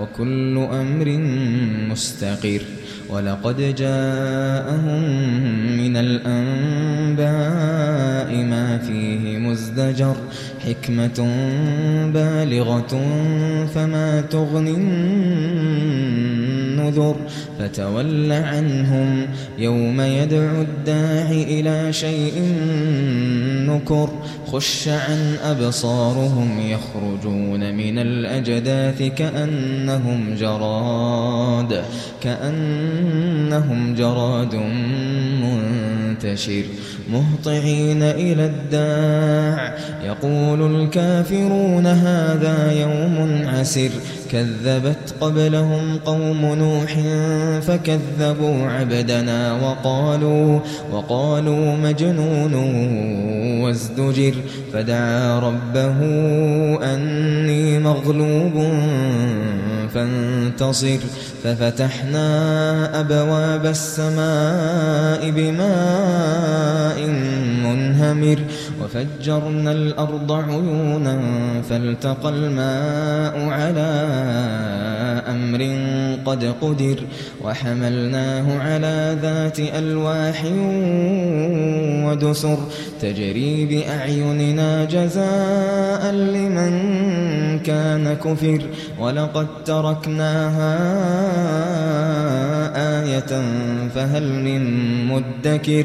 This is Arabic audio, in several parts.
وكل أمر مستقر ولقد جاءهم من الأنباء ما فيه مزدجر حكمة بالغة فما تغني النذر فتول عنهم يوم يدعو الداع إلى شيء نكر خش عن أبصارهم يخرجون من الأجداث كأنهم جراد كأنهم جراد منتشر. مهطعين إلى الداع. يقول الكافرون هذا يوم عسر. كذبت قبلهم قوم نوح فكذبوا عبدنا وقالوا وقالوا مجنون وازدجر. فدعا ربه أني مغلوب فانتصر. ففتحنا أبواب السماء بماء منهمر. وفجرنا الأرض عيونا فالتقى الماء على أمر قد قدر وحملناه على ذات ألواح ودسر تجري بأعيننا جزاء لمن كان كفر ولقد تركناها آية فهل من مدكر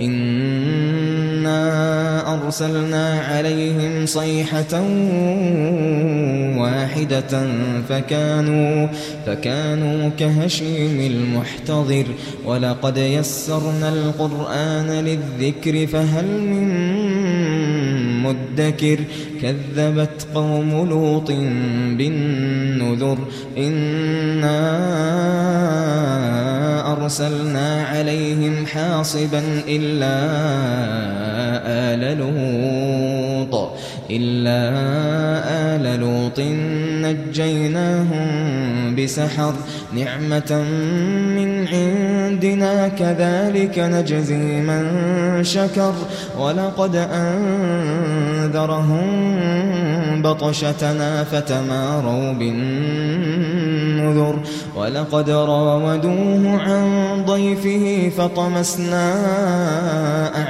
إنا أرسلنا عليهم صيحة واحدة فكانوا فكانوا كهشيم المحتضر ولقد يسرنا القرآن للذكر فهل من مدكر كذبت قوم لوط بالنذر إنا أرسلنا عليهم حاصبا إلا آل لوط إلا آل لوط نجيناهم بسحر نعمة من عندنا كذلك نجزي من شكر ولقد أنذرهم بطشتنا فتماروا بالنذر ولقد راودوه عن ضيفه فطمسنا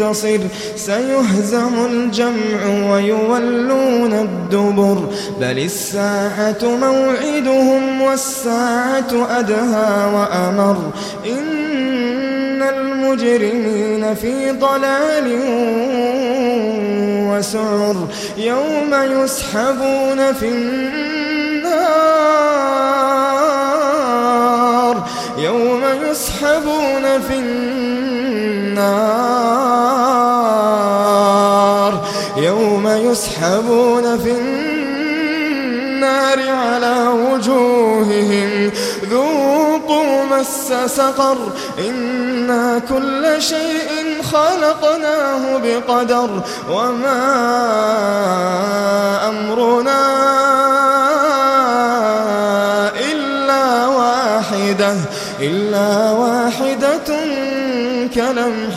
منتصر سيهزم الجمع ويولون الدبر. بل الساعة موعدهم والساعة أدهى وأمر. إن المجرمين في ضلال وسعر. يوم يسحبون في النار. يوم يسحبون في النار. يسحبون في النار على وجوههم. ذوقوا مس سقر. إنا كل شيء خلقناه بقدر. وما أمرنا إلا واحدة. إلا واحدة كلمح